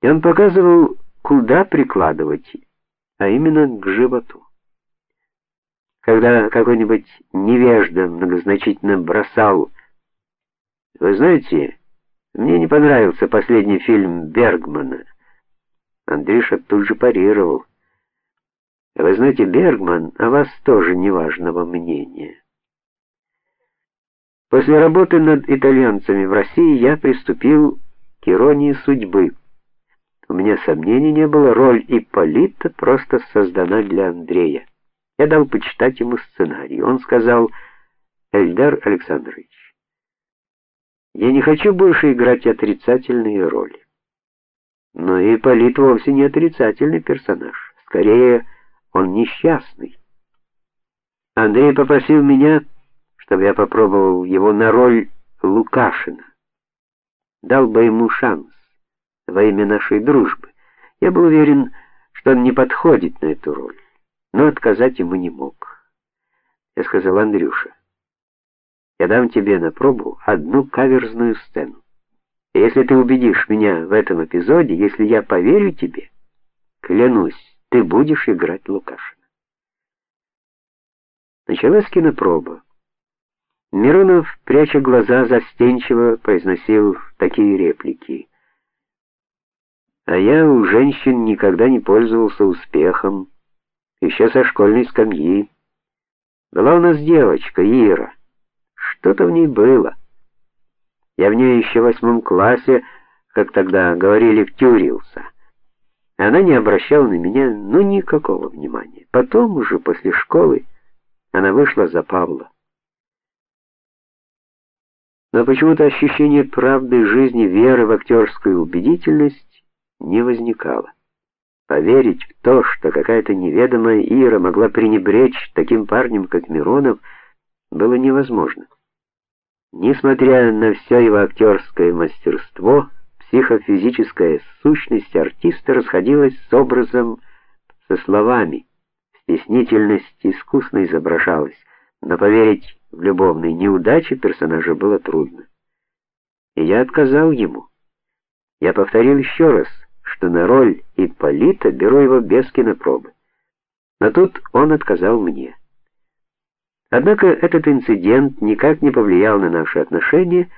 И он показывал, куда прикладывать, а именно к животу. Когда какой-нибудь невежда многозначительно бросал: "Вы знаете, мне не понравился последний фильм Бергмана". Андрюша тут же парировал: "Вы знаете, Бергман о вас тоже неважного мнения". После работы над итальянцами в России я приступил к иронии судьбы. У меня сомнений не было, роль Ипполита просто создана для Андрея. Я дал почитать ему сценарий. Он сказал: "Эльдар Александрович, я не хочу больше играть отрицательные роли". Но Ипполит вовсе не отрицательный персонаж, скорее он несчастный. Андрей попросил меня чтобы я попробовал его на роль Лукашина. Дал бы ему шанс во имя нашей дружбы. Я был уверен, что он не подходит на эту роль, но отказать ему не мог. Я сказал Андрюша: "Я дам тебе на пробу одну каверзную сцену. И если ты убедишь меня в этом эпизоде, если я поверю тебе, клянусь, ты будешь играть Лукашина". Началась кинопроба. Миронов, пряча глаза, застенчиво произносил такие реплики: "А я у женщин никогда не пользовался успехом, еще со школьной скамьи. Была у нас девочка Ира. Что-то в ней было. Я в нее еще в восьмом классе, как тогда говорили, втюрился. Она не обращала на меня ну никакого внимания. Потом уже после школы она вышла за Павла. Но почему-то ощущение правды жизни, веры в актерскую убедительность не возникало. Поверить в то, что какая-то неведомая Ира могла пренебречь таким парнем, как Миронов, было невозможно. Несмотря на все его актерское мастерство, психофизическая сущность артиста расходилась с образом со словами. Стеснительность искусно изображалась, но поверить в любовной неудаче персонажа было трудно. И я отказал ему. Я повторил еще раз, что на роль Ипполита беру его без кинопробы. Но тут он отказал мне. Однако этот инцидент никак не повлиял на наши отношения,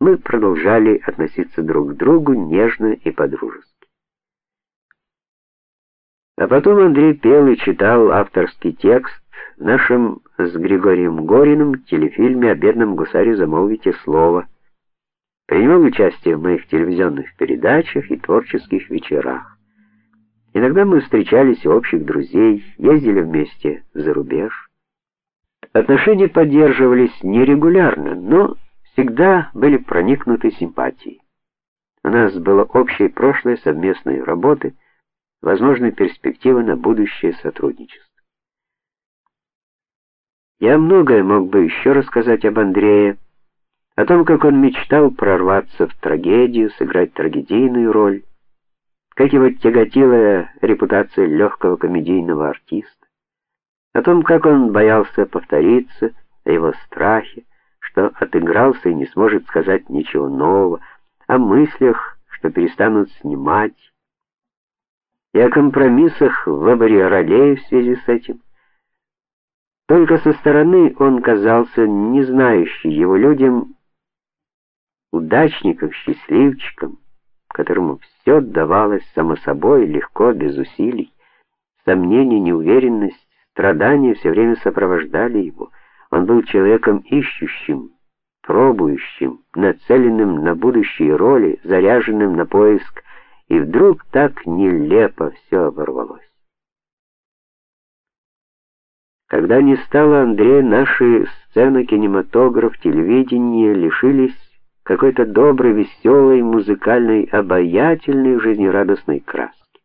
мы продолжали относиться друг к другу нежно и по-дружески. А потом Андрей пел и читал авторский текст в нашем с Григорием Гориным телефильме о бедном гусаре замолвите слово. Принимал участие в моих телевизионных передачах и творческих вечерах. Иногда мы встречались у общих друзей, ездили вместе за рубеж. Отношения поддерживались нерегулярно, но всегда были проникнуты симпатией. У нас было общее прошлое совместной работы, возможны перспективы на будущее сотрудничество. Я многое мог бы еще рассказать об Андрее, о том, как он мечтал прорваться в трагедию, сыграть трагедийную роль, как его тяготила репутация легкого комедийного артиста, о том, как он боялся повториться, о его страхе, что отыгрался и не сможет сказать ничего нового, о мыслях, что перестанут снимать, и о компромиссах в выборе ролей в связи с этим. Только со стороны он казался не знающим его людям удачником, счастливчиком, которому все давалось само собой, легко, без усилий. Сомнения, неуверенность, страдания все время сопровождали его. Он был человеком ищущим, пробующим, нацеленным на будущие роли, заряженным на поиск, и вдруг так нелепо все оборвалось. Когда не стало Андрея, наши сцена, кинематограф, телевидение лишились какой-то доброй, веселой, музыкальной, обаятельной, жизнерадостной краски.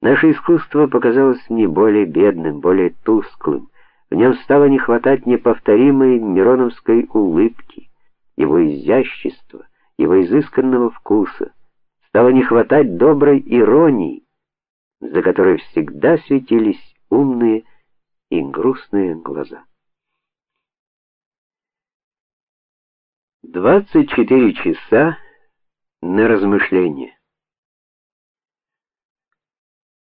Наше искусство показалось мне более бедным, более тусклым. В нем стало не хватать неповторимой Мироновской улыбки, его изящества, его изысканного вкуса. Стало не хватать доброй иронии, за которой всегда светились умные и грустные глаза. 24 часа на размышление.